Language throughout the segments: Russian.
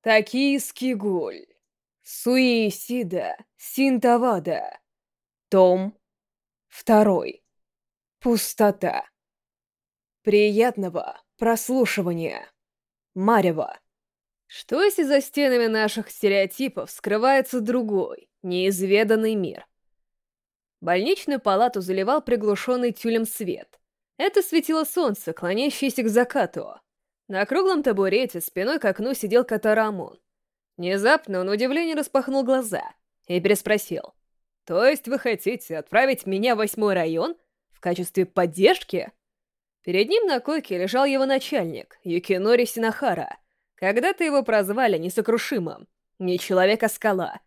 Токийский гуль. Суисида Синтавада. Том второй. Пустота. Приятного прослушивания. Марева. Что если за стенами наших стереотипов скрывается другой, неизведанный мир? Больничную палату заливал приглушенный тюлем свет. Это светило солнце, клонящееся к закату. На круглом табурете спиной к окну сидел Катарамон. Внезапно он в удивлении распахнул глаза и переспросил. «То есть вы хотите отправить меня в восьмой район в качестве поддержки?» Перед ним на койке лежал его начальник, Юкинори Синахара. Когда-то его прозвали несокрушимым. Не человек, а скала.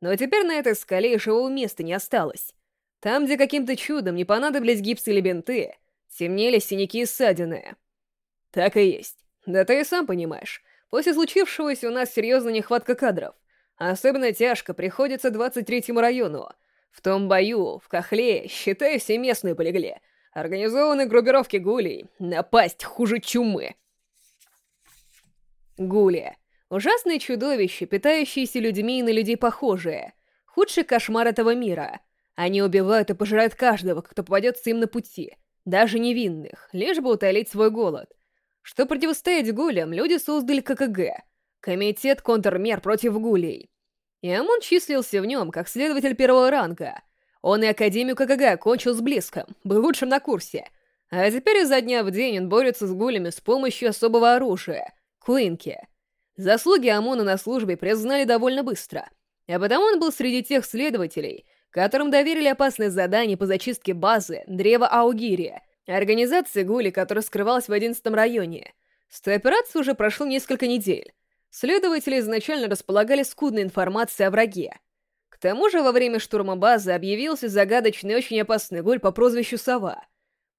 Но теперь на этой скале и живого места не осталось. Там, где каким-то чудом не понадобились гипсы или бинты, темнели синяки и ссадины. Так и есть. Да ты и сам понимаешь. После случившегося у нас серьезная нехватка кадров. Особенно тяжко приходится 23-му району. В том бою, в Кахле, считай, все местные полегли. Организованы группировки гулей. Напасть хуже чумы. Гули. Ужасные чудовища, питающиеся людьми и на людей похожие. Худший кошмар этого мира. Они убивают и пожирают каждого, кто попадется им на пути. Даже невинных, лишь бы утолить свой голод. Что противостоять гулям, люди создали ККГ — Комитет контрмер против гулей. И Амон числился в нем как следователь первого ранга. Он и Академию ККГ окончил с блеском, был лучшим на курсе. А теперь изо дня в день он борется с гулями с помощью особого оружия — Куинки. Заслуги Амона на службе признали довольно быстро, а потому он был среди тех следователей, которым доверили опасное задание по зачистке базы Древа Аугири — Организация Гули, которая скрывалась в 11 районе. С той операции уже прошло несколько недель. Следователи изначально располагали скудной информацией о враге. К тому же во время штурма базы объявился загадочный и очень опасный гуль по прозвищу Сова.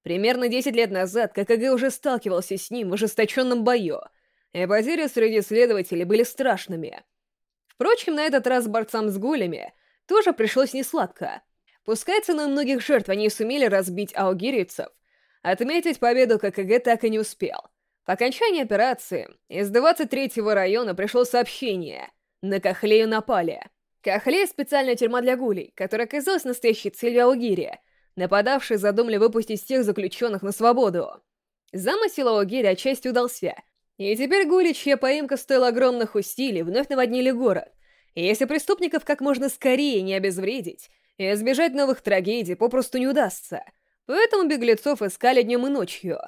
Примерно 10 лет назад ККГ уже сталкивался с ним в ожесточенном бою, и потери среди следователей были страшными. Впрочем, на этот раз борцам с гулями тоже пришлось несладко. Пускай ценой многих жертв они сумели разбить аугирийцев, Отметить победу ККГ так и не успел. По окончании операции из 23-го района пришло сообщение «На Кахлею напали». Кахлея — специальная тюрьма для гулей, которая оказалась настоящей целью Аугири, нападавшие задумали выпустить всех заключенных на свободу. Замысел Аугири отчасти удался, и теперь гули, чья поимка стоила огромных усилий, вновь наводнили город. И если преступников как можно скорее не обезвредить, избежать новых трагедий попросту не удастся — Поэтому беглецов искали днем и ночью.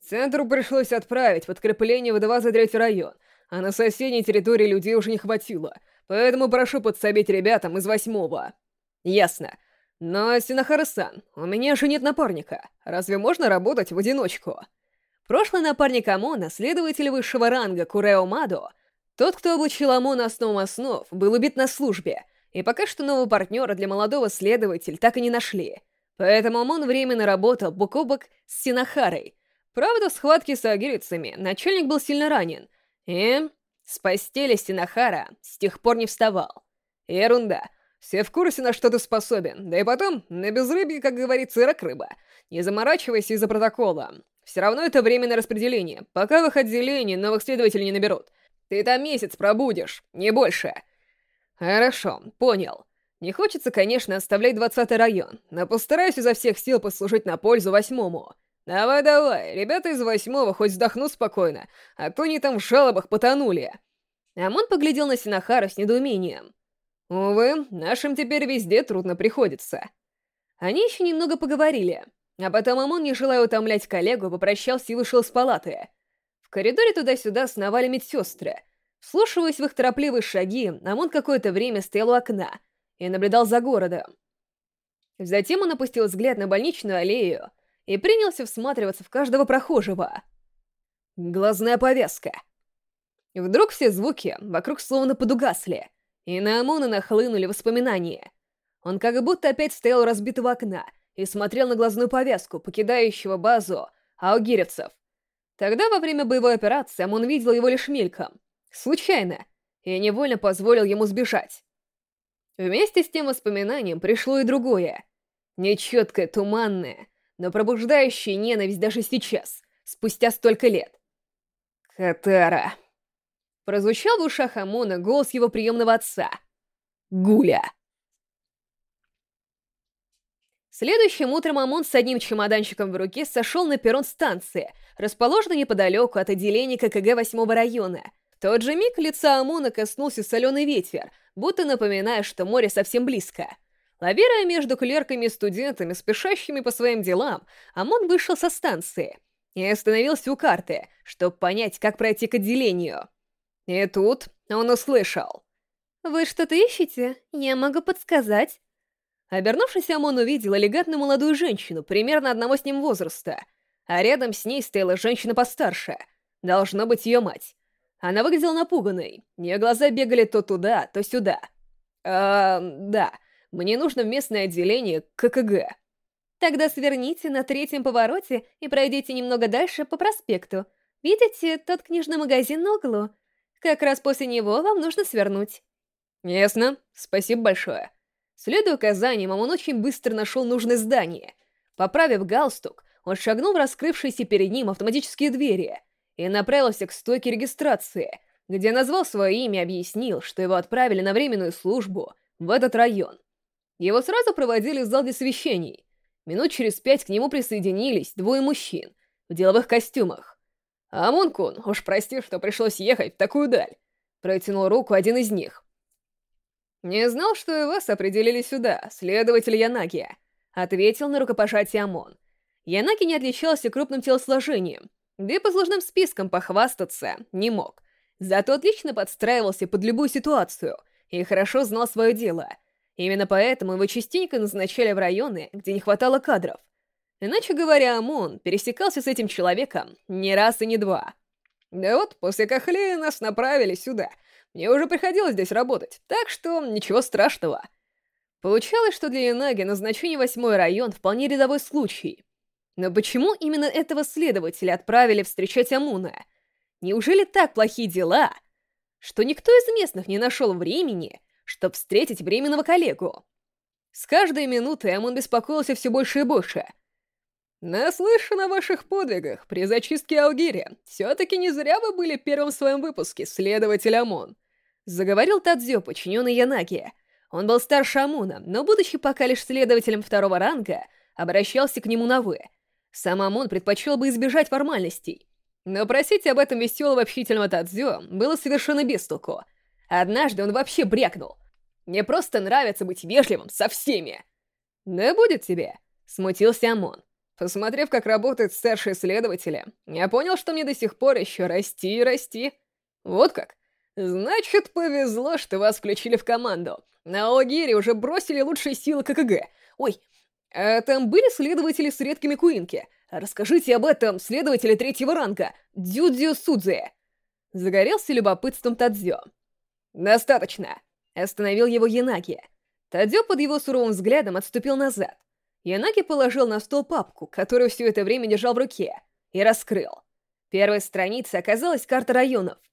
Центру пришлось отправить подкрепление в 23 район, а на соседней территории людей уже не хватило, поэтому прошу подсобить ребятам из восьмого. Ясно. Но, Синахара-сан, у меня же нет напарника. Разве можно работать в одиночку? Прошлый напарник Амона, следователь высшего ранга Курео Мадо, тот, кто обучил Амона основам основ, был убит на службе, и пока что нового партнера для молодого следователя так и не нашли — Поэтому Амон временно работал бок о бок с Синахарой. Правда, в схватке с агирицами начальник был сильно ранен, и с постели Синахара с тех пор не вставал. Ерунда. Все в курсе, на что ты способен. Да и потом, на безрыбье, как говорится, рак-рыба. Не заморачивайся из-за протокола. Все равно это временное распределение. Пока в их отделении новых следователей не наберут. Ты там месяц пробудешь, не больше. Хорошо, понял. Не хочется, конечно, оставлять двадцатый район, но постараюсь изо всех сил послужить на пользу восьмому. Давай-давай, ребята из восьмого хоть вздохнут спокойно, а то они там в жалобах потонули. Амон поглядел на Синахара с недоумением. Увы, нашим теперь везде трудно приходится. Они еще немного поговорили, а потом Амон, не желая утомлять коллегу, попрощался и вышел из палаты. В коридоре туда-сюда сновали медсестры. Слушаясь в их торопливые шаги, Амон какое-то время стоял у окна — и наблюдал за городом. Затем он опустил взгляд на больничную аллею и принялся всматриваться в каждого прохожего. Глазная повязка. Вдруг все звуки вокруг словно подугасли, и на Амона нахлынули воспоминания. Он как будто опять стоял у разбитого окна и смотрел на глазную повязку, покидающего базу аугиревцев. Тогда во время боевой операции Амон видел его лишь мельком, случайно, и невольно позволил ему сбежать. Вместе с тем воспоминанием пришло и другое. Нечеткое, туманное, но пробуждающее ненависть даже сейчас, спустя столько лет. Катара. Прозвучал в ушах Амона голос его приемного отца. «Гуля!» Следующим утром Амон с одним чемоданчиком в руке сошел на перрон станции, расположенной неподалеку от отделения ККГ 8 района. В тот же миг лица Амона коснулся соленый ветер, будто напоминая, что море совсем близко. Лавируя между клерками и студентами, спешащими по своим делам, Амон вышел со станции и остановился у карты, чтобы понять, как пройти к отделению. И тут он услышал. «Вы что-то ищете? Я могу подсказать». Обернувшись, Амон увидел элегантную молодую женщину, примерно одного с ним возраста, а рядом с ней стояла женщина постарше. Должно быть ее мать. Она выглядела напуганной, ее глаза бегали то туда, то сюда. «А, да, мне нужно в местное отделение ККГ». «Тогда сверните на третьем повороте и пройдите немного дальше по проспекту. Видите тот книжный магазин на углу? Как раз после него вам нужно свернуть». «Ясно. Спасибо большое». Следуя указаниям, он очень быстро нашел нужное здание. Поправив галстук, он шагнул в раскрывшиеся перед ним автоматические двери и направился к стойке регистрации, где назвал свое имя и объяснил, что его отправили на временную службу в этот район. Его сразу проводили в зал для совещаний. Минут через пять к нему присоединились двое мужчин в деловых костюмах. «Амункун, уж прости, что пришлось ехать в такую даль», протянул руку один из них. «Не знал, что и вас определили сюда, следователь Янаги», — ответил на рукопожатие Амон. Янаги не отличался крупным телосложением, да и по сложным спискам похвастаться не мог. Зато отлично подстраивался под любую ситуацию и хорошо знал свое дело. Именно поэтому его частенько назначали в районы, где не хватало кадров. Иначе говоря, Амон пересекался с этим человеком не раз и не два. Да вот, после Кахлея нас направили сюда — мне уже приходилось здесь работать, так что ничего страшного. Получалось, что для Янаги назначение восьмой район вполне рядовой случай. Но почему именно этого следователя отправили встречать Амуна? Неужели так плохие дела, что никто из местных не нашел времени, чтобы встретить временного коллегу? С каждой минутой Амун беспокоился все больше и больше. «Наслышан о ваших подвигах при зачистке Алгири. Все-таки не зря вы были первым в своем выпуске, следователь Амун. Заговорил Тадзё, подчиненный Янаки. Он был старше Амуна, но, будучи пока лишь следователем второго ранга, обращался к нему на «вы». Сам Амун предпочел бы избежать формальностей. Но просить об этом веселого общительного Тадзё было совершенно без толку. Однажды он вообще брякнул. «Мне просто нравится быть вежливым со всеми!» «Да будет тебе!» — смутился Амон. Посмотрев, как работают старшие следователи, я понял, что мне до сих пор еще расти и расти. Вот как. Значит, повезло, что вас включили в команду. На Олагире уже бросили лучшие силы ККГ. Ой, а там были следователи с редкими куинки? Расскажите об этом следователе третьего ранга, Дюдзю Судзе. Загорелся любопытством Тадзё. «Достаточно!» — остановил его Янаки. Тадзё под его суровым взглядом отступил назад. Янаки положил на стол папку, которую все это время держал в руке, и раскрыл. Первой страницей оказалась карта районов —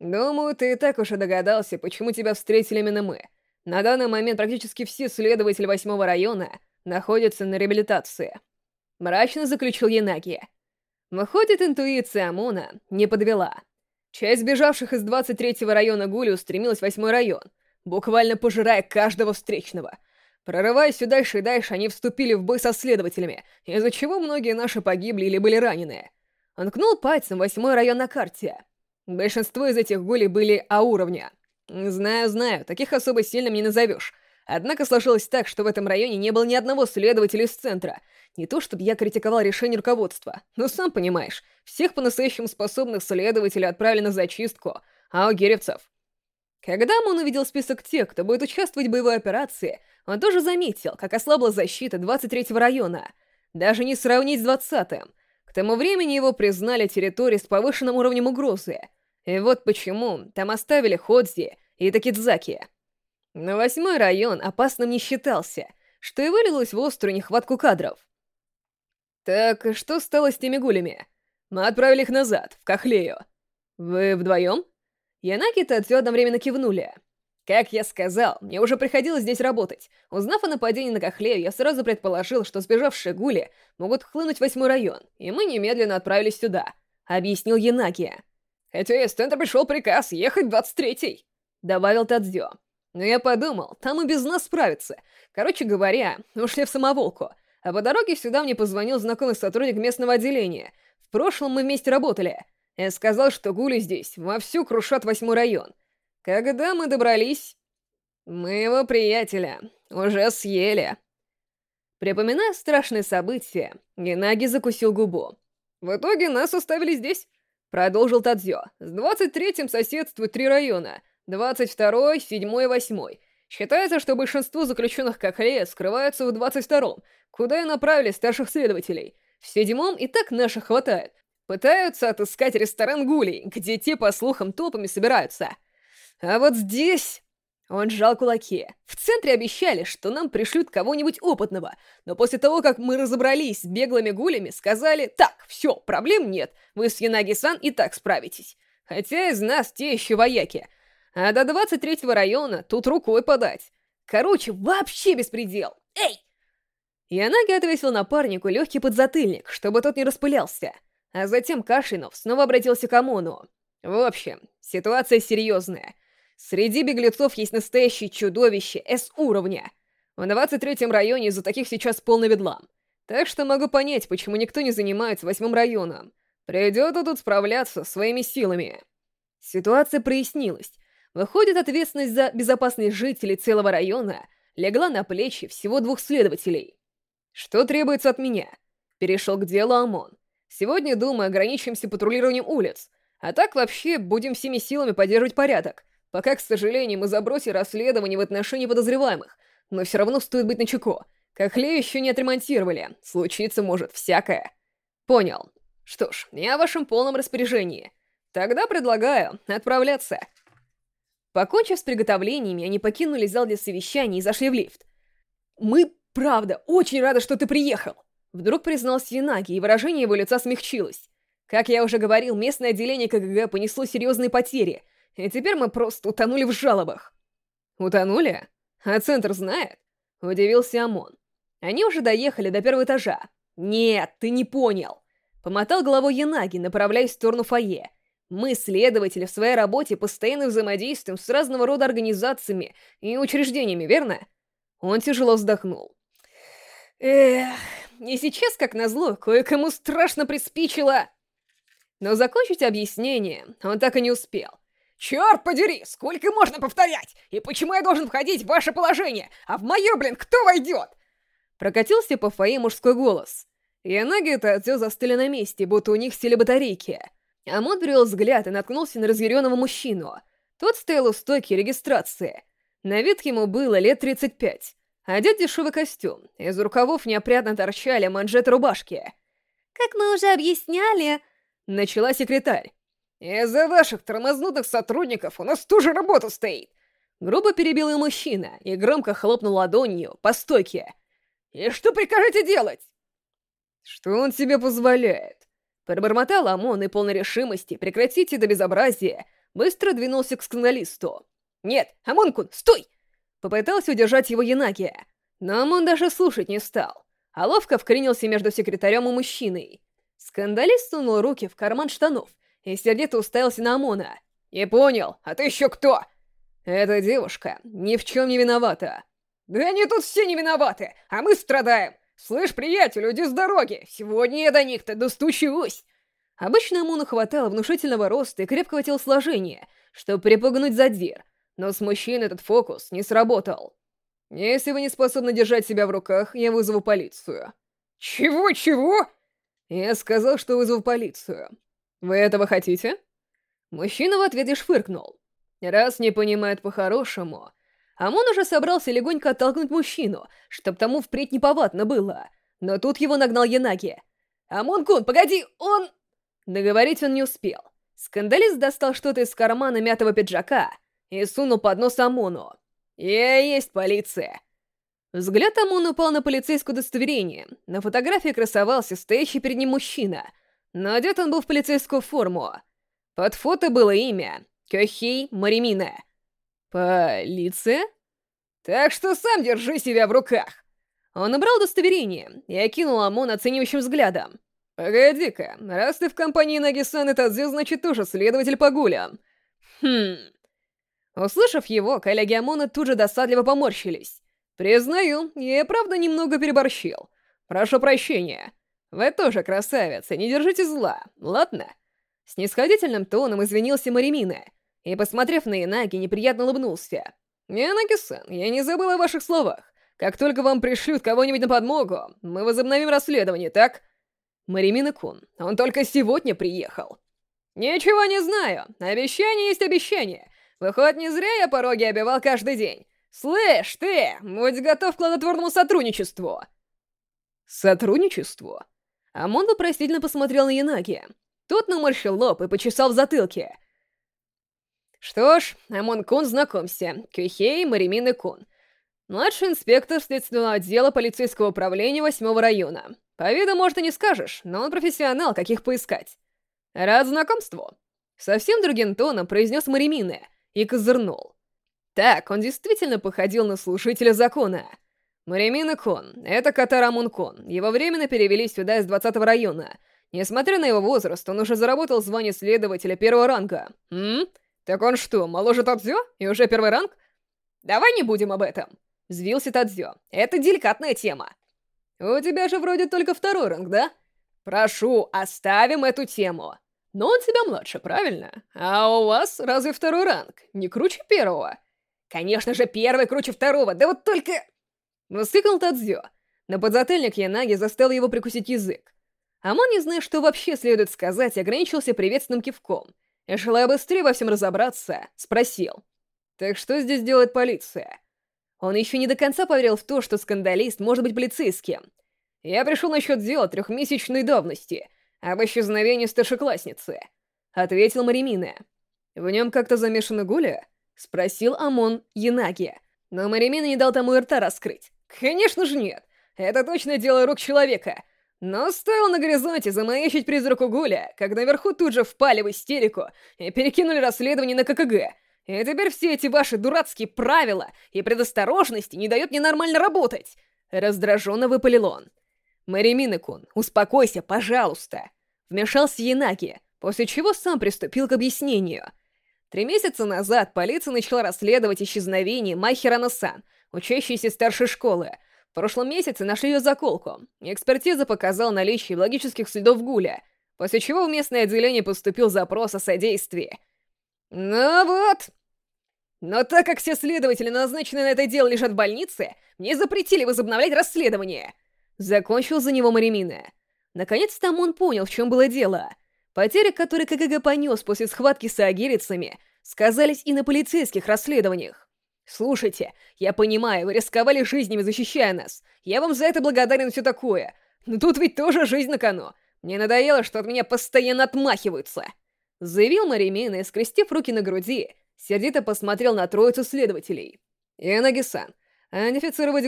«Думаю, ты и так уже догадался, почему тебя встретили именно мы. На данный момент практически все следователи восьмого района находятся на реабилитации». Мрачно заключил Янаги. Выходит, интуиция Амона не подвела. Часть бежавших из 23-го района Гули устремилась в восьмой район, буквально пожирая каждого встречного. Прорываясь все дальше и дальше, они вступили в бой со следователями, из-за чего многие наши погибли или были ранены. Он кнул пальцем восьмой район на карте — Большинство из этих гулей были А уровня. Знаю, знаю, таких особо сильным не назовешь. Однако сложилось так, что в этом районе не было ни одного следователя из центра. Не то, чтобы я критиковал решение руководства, но сам понимаешь, всех по-настоящему способных следователей отправили на зачистку, а у гиревцев... Когда он увидел список тех, кто будет участвовать в боевой операции, он тоже заметил, как ослабла защита 23-го района. Даже не сравнить с 20-м. К тому времени его признали территорией с повышенным уровнем угрозы — и вот почему там оставили Ходзи и Такидзаки. Но восьмой район опасным не считался, что и вылилось в острую нехватку кадров. Так, что стало с теми гулями? Мы отправили их назад, в Кахлею. Вы вдвоем? Янаки и одновременно кивнули. Как я сказал, мне уже приходилось здесь работать. Узнав о нападении на Кахлею, я сразу предположил, что сбежавшие гули могут хлынуть в восьмой район, и мы немедленно отправились сюда, — объяснил Янаки. Хотя из центра пришел приказ ехать 23-й», — добавил Тадзё. Но я подумал, там и без нас справятся. Короче говоря, ушли в самоволку. А по дороге сюда мне позвонил знакомый сотрудник местного отделения. В прошлом мы вместе работали. И сказал, что гули здесь вовсю крушат восьмой район. Когда мы добрались... Моего приятеля уже съели. Припоминая страшные события, Генаги закусил губу. В итоге нас оставили здесь. Продолжил Тадзё. С 23-м соседствуют три района. 22-й, 7-й и 8 Считается, что большинство заключенных Кахлея скрываются в 22-м, куда и направили старших следователей. В седьмом и так наших хватает. Пытаются отыскать ресторан Гулей, где те, по слухам, толпами собираются. А вот здесь... Он сжал кулаки. В центре обещали, что нам пришлют кого-нибудь опытного, но после того, как мы разобрались с беглыми гулями, сказали, так, все, проблем нет, вы с Янаги-сан и так справитесь. Хотя из нас те еще вояки. А до 23-го района тут рукой подать. Короче, вообще беспредел. Эй! Янаги отвесил напарнику легкий подзатыльник, чтобы тот не распылялся. А затем Кашинов снова обратился к Амону. В общем, ситуация серьезная. Среди беглецов есть настоящее чудовище С-уровня. В 23-м районе из-за таких сейчас полный бедлам. Так что могу понять, почему никто не занимается восьмым районом. Придется тут справляться своими силами. Ситуация прояснилась. Выходит, ответственность за безопасность жителей целого района легла на плечи всего двух следователей. Что требуется от меня? Перешел к делу ОМОН. Сегодня, думаю, ограничимся патрулированием улиц, а так вообще будем всеми силами поддерживать порядок, Пока, к сожалению, мы забросили расследование в отношении подозреваемых, но все равно стоит быть начеку. Кахлею еще не отремонтировали, случиться может всякое. Понял. Что ж, я в вашем полном распоряжении. Тогда предлагаю отправляться. Покончив с приготовлениями, они покинули зал для совещаний и зашли в лифт. «Мы, правда, очень рады, что ты приехал!» Вдруг признался Янаги, и выражение его лица смягчилось. Как я уже говорил, местное отделение КГГ понесло серьезные потери — и теперь мы просто утонули в жалобах. Утонули? А центр знает? Удивился Амон. Они уже доехали до первого этажа. Нет, ты не понял. Помотал головой Янаги, направляясь в сторону фойе. Мы, следователи, в своей работе постоянно взаимодействуем с разного рода организациями и учреждениями, верно? Он тяжело вздохнул. Эх, и сейчас, как назло, кое-кому страшно приспичило. Но закончить объяснение он так и не успел. Черт подери, сколько можно повторять? И почему я должен входить в ваше положение? А в мое, блин, кто войдет? Прокатился по фойе мужской голос. И ноги все застыли на месте, будто у них сели батарейки. Амон перевел взгляд и наткнулся на разъяренного мужчину. Тот стоял у стойки регистрации. На вид ему было лет 35. Одет дешевый костюм, из рукавов неопрятно торчали манжеты рубашки. «Как мы уже объясняли...» Начала секретарь. «Из-за ваших тормознутых сотрудников у нас тоже работа стоит!» Грубо перебил и мужчина и громко хлопнул ладонью по стойке. «И что прикажете делать?» «Что он себе позволяет?» Пробормотал Амон и полной решимости прекратить это безобразие, быстро двинулся к скандалисту. «Нет, Амон-кун, стой!» Попытался удержать его Янагия, но Амон даже слушать не стал, а ловко вклинился между секретарем и мужчиной. Скандалист сунул руки в карман штанов и сердито уставился на Амона. «Не понял, а ты еще кто?» «Эта девушка ни в чем не виновата». «Да они тут все не виноваты, а мы страдаем! Слышь, приятель, уйди с дороги, сегодня я до них-то достучусь!» Обычно Амону хватало внушительного роста и крепкого телосложения, чтобы припугнуть задир, но с мужчиной этот фокус не сработал. «Если вы не способны держать себя в руках, я вызову полицию». «Чего-чего?» «Я сказал, что вызову полицию. «Вы этого хотите?» Мужчина в ответ лишь фыркнул. Раз не понимает по-хорошему, Амон уже собрался легонько оттолкнуть мужчину, чтоб тому впредь неповадно было. Но тут его нагнал Янаги. «Амон-кун, погоди, он...» Договорить он не успел. Скандалист достал что-то из кармана мятого пиджака и сунул под нос Амону. «Я есть полиция!» Взгляд Амона упал на полицейское удостоверение. На фотографии красовался стоящий перед ним мужчина — но одет он был в полицейскую форму. Под фото было имя — Кёхей Маримина. Полиция? Так что сам держи себя в руках. Он набрал удостоверение и окинул Амон оценивающим взглядом. Погоди-ка, раз ты в компании Нагисан и Тадзю, значит тоже следователь по гулям. Хм... Услышав его, коллеги Амона тут же досадливо поморщились. Признаю, я правда немного переборщил. Прошу прощения. Вы тоже красавица, не держите зла, ладно? С нисходительным тоном извинился Маримина и, посмотрев на Инаги, неприятно улыбнулся. «Инаги-сан, я не забыл о ваших словах. Как только вам пришлют кого-нибудь на подмогу, мы возобновим расследование, так?» Маримина-кун, он только сегодня приехал. «Ничего не знаю. Обещание есть обещание. Выходит, не зря я пороги обивал каждый день. Слышь, ты, будь готов к плодотворному сотрудничеству!» «Сотрудничеству?» Амон вопросительно посмотрел на Янаги. Тот наморщил лоб и почесал в затылке. «Что ж, Амон-кун, знакомься. Кюхей Маримины Кун. Младший инспектор следственного отдела полицейского управления восьмого района. По виду, может, и не скажешь, но он профессионал, каких поискать. Рад знакомству. Совсем другим тоном произнес Маримина и козырнул. Так, он действительно походил на служителя закона. Маримина Кон, это Катарамун Кон. Его временно перевели сюда из 20-го района. Несмотря на его возраст, он уже заработал звание следователя первого ранга. М? Так он что, моложе Тадзё? И уже первый ранг? Давай не будем об этом. Взвился Тадзё. Это деликатная тема. «У тебя же вроде только второй ранг, да? Прошу, оставим эту тему. Но он тебя младше, правильно? А у вас разве второй ранг? Не круче первого?» «Конечно же, первый круче второго, да вот только...» Высыкнул Тадзё. На подзатыльник Янаги заставил его прикусить язык. Амон, не зная, что вообще следует сказать, ограничился приветственным кивком. И, желая быстрее во всем разобраться, спросил. «Так что здесь делает полиция?» Он еще не до конца поверил в то, что скандалист может быть полицейским. «Я пришел насчет дела трехмесячной давности, об исчезновении старшеклассницы», — ответил Маримина. «В нем как-то замешана Гуля?» — спросил Амон Янаги. Но Маримина не дал тому и рта раскрыть. «Конечно же нет! Это точно дело рук человека!» Но стоило на горизонте замаячить призраку Гуля, как наверху тут же впали в истерику и перекинули расследование на ККГ — и теперь все эти ваши дурацкие правила и предосторожности не дают мне нормально работать!» Раздраженно выпалил он. «Мэри Минекун, успокойся, пожалуйста!» Вмешался Янаки, после чего сам приступил к объяснению. Три месяца назад полиция начала расследовать исчезновение Махирана-сан, учащейся старшей школы. В прошлом месяце нашли ее заколку. Экспертиза показала наличие логических следов Гуля, после чего в местное отделение поступил запрос о содействии. «Ну вот!» Но так как все следователи, назначенные на это дело, лежат в больнице, мне запретили возобновлять расследование. Закончил за него Маримина. Наконец-то он понял, в чем было дело. Потери, которые КГГ понес после схватки с агирицами, сказались и на полицейских расследованиях. «Слушайте, я понимаю, вы рисковали жизнями, защищая нас. Я вам за это благодарен все такое. Но тут ведь тоже жизнь на кону. Мне надоело, что от меня постоянно отмахиваются». Заявил Маримина, скрестив руки на груди, сердито посмотрел на троицу следователей. «Янаги-сан, а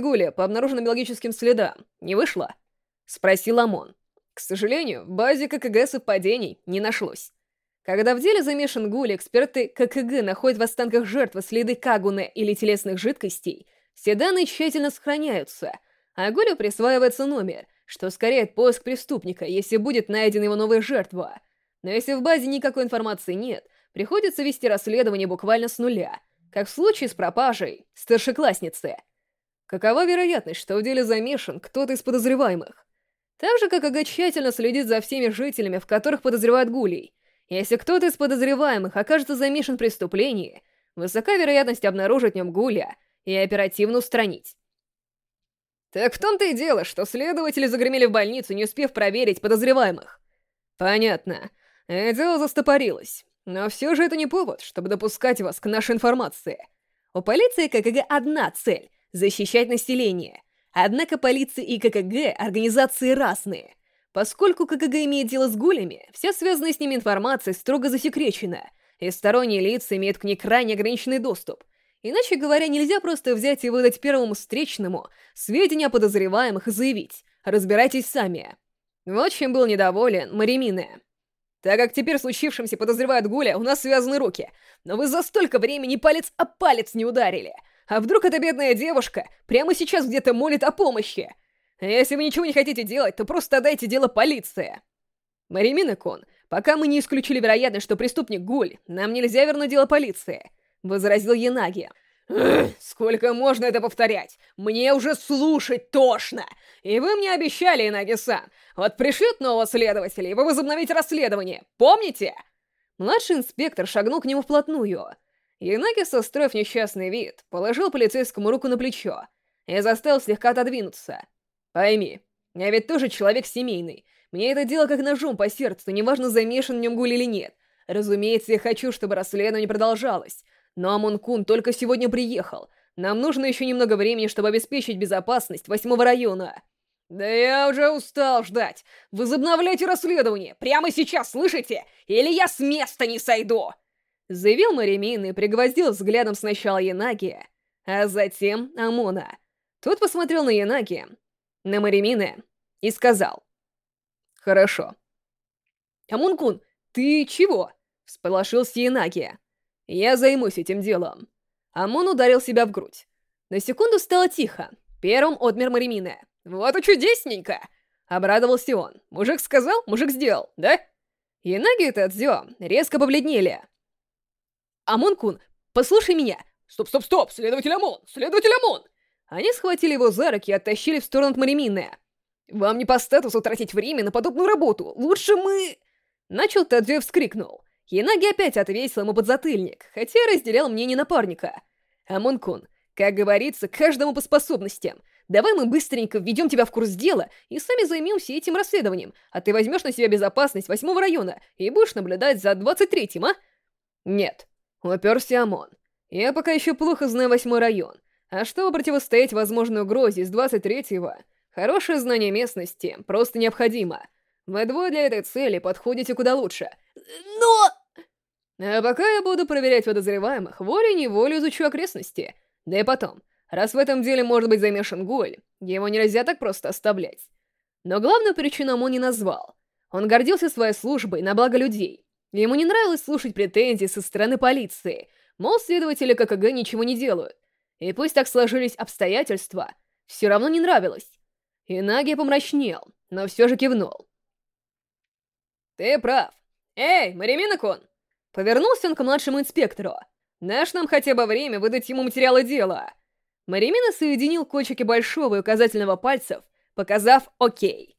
Гуля по обнаруженным биологическим следам не вышло?» — спросил Амон. К сожалению, в базе ККГ совпадений не нашлось. Когда в деле замешан Гуль, эксперты ККГ находят в останках жертвы следы кагуны или телесных жидкостей, все данные тщательно сохраняются, а Гулю присваивается номер, что ускоряет поиск преступника, если будет найдена его новая жертва. Но если в базе никакой информации нет, приходится вести расследование буквально с нуля, как в случае с пропажей старшеклассницы. Какова вероятность, что в деле замешан кто-то из подозреваемых? Так же, как тщательно следит за всеми жителями, в которых подозревают гулей. Если кто-то из подозреваемых окажется замешан в преступлении, высока вероятность обнаружить в нем гуля и оперативно устранить. Так в том-то и дело, что следователи загремели в больницу, не успев проверить подозреваемых. Понятно. Дело застопорилось. Но все же это не повод, чтобы допускать вас к нашей информации. У полиции ККГ одна цель — защищать население. Однако полиция и ККГ — организации разные. Поскольку ККГ имеет дело с гулями, вся связанная с ними информация строго засекречена, и сторонние лица имеют к ней крайне ограниченный доступ. Иначе говоря, нельзя просто взять и выдать первому встречному сведения о подозреваемых и заявить «разбирайтесь сами». Вот чем был недоволен Маримина. Так как теперь случившимся подозревают Гуля, у нас связаны руки. Но вы за столько времени палец о палец не ударили. А вдруг эта бедная девушка прямо сейчас где-то молит о помощи? Если вы ничего не хотите делать, то просто отдайте дело полиции. Маримина-кун, пока мы не исключили вероятность, что преступник Гуль, нам нельзя вернуть дело полиции», — возразил Янаги. «Сколько можно это повторять? Мне уже слушать тошно! И вы мне обещали, Инаги-сан, вот пришлют нового следователя, и вы возобновите расследование, помните?» Младший инспектор шагнул к нему вплотную. Янаги, состроив несчастный вид, положил полицейскому руку на плечо и заставил слегка отодвинуться. «Пойми, я ведь тоже человек семейный. Мне это дело как ножом по сердцу, неважно, замешан в нем гуль или нет. Разумеется, я хочу, чтобы расследование продолжалось. Но Амон-кун только сегодня приехал. Нам нужно еще немного времени, чтобы обеспечить безопасность восьмого района. Да я уже устал ждать. Возобновляйте расследование. Прямо сейчас, слышите? Или я с места не сойду. Заявил Маримин и пригвоздил взглядом сначала Янаги, а затем Амона. Тот посмотрел на Янаги, на Маримина и сказал. «Хорошо». «Амон-кун, ты чего?» — всполошился Янаги. Я займусь этим делом. Амон ударил себя в грудь. На секунду стало тихо. Первым отмер Маримина. «Вот и чудесненько!» Обрадовался он. «Мужик сказал, мужик сделал, да?» Янаги и Тадзё резко побледнели. «Амон-кун, послушай меня!» «Стоп-стоп-стоп! Следователь Амон! Следователь Амон!» Они схватили его за руки и оттащили в сторону от Маримина. «Вам не по статусу тратить время на подобную работу! Лучше мы...» Начал Тадзё и вскрикнул. Янаги опять отвесил ему подзатыльник, хотя разделял мнение напарника. Амон-кун, как говорится, каждому по способностям. Давай мы быстренько введем тебя в курс дела и сами займемся этим расследованием, а ты возьмешь на себя безопасность восьмого района и будешь наблюдать за двадцать третьим, а? Нет, уперся Амон. Я пока еще плохо знаю восьмой район. А чтобы противостоять возможной угрозе с двадцать третьего, хорошее знание местности просто необходимо. Вы двое для этой цели подходите куда лучше. Но... А пока я буду проверять подозреваемых, волей-неволей изучу окрестности. Да и потом, раз в этом деле может быть замешан Голь, его нельзя так просто оставлять. Но главную причину он не назвал. Он гордился своей службой на благо людей. Ему не нравилось слушать претензии со стороны полиции, мол, следователи ККГ ничего не делают. И пусть так сложились обстоятельства, все равно не нравилось. Инаги помрачнел, но все же кивнул. «Ты прав. Эй, Маримина-кун!» Повернулся он к младшему инспектору. «Наш нам хотя бы время выдать ему материалы дела». Маримина соединил кончики большого и указательного пальцев, показав «Окей».